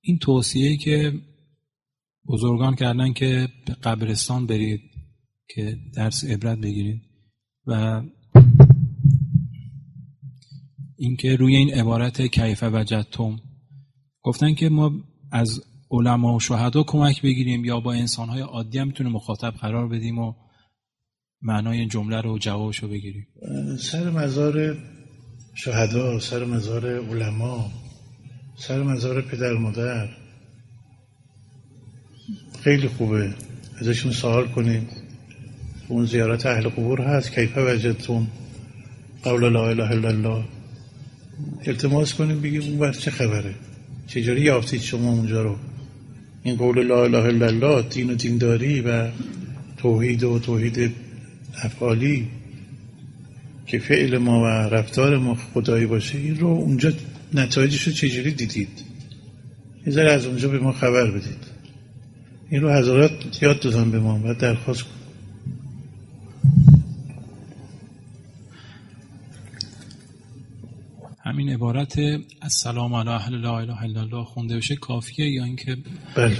این توصیه که بزرگان کردن که به قبرستان برید که درس عبرت بگیرید و اینکه روی این عبارت کیف وجدتم گفتن که ما از علما و شهدا کمک بگیریم یا با انسانهای عادی هم می‌تونه مخاطب قرار بدیم و معنای جمله رو جوابش رو بگیریم. سر مزار شهدا سر مزار علما سر مزار پدر مادر. خیلی خوبه. ازشون سوال کنیم اون زیارت اهل قبور هست. کیف وجدتم؟ قول لا اله الا الله. التماس کنیم بگیم اون بر چه خبره؟ چجوری یافتید شما اونجا رو؟ این قول لا اله الا الله دین و دینداری و توحید و توحید افعالی. که فعل ما و رفتار ما خدایی باشه این رو اونجا نتایجش رو چجوری دیدید؟ یه ذره از اونجا به ما خبر بدید. این رو حضرات یاد دادن به ما و درخواست کن همین عبارت السلام علی اهل لا اله الا الله خونده بشه کافیه یا اینکه بله.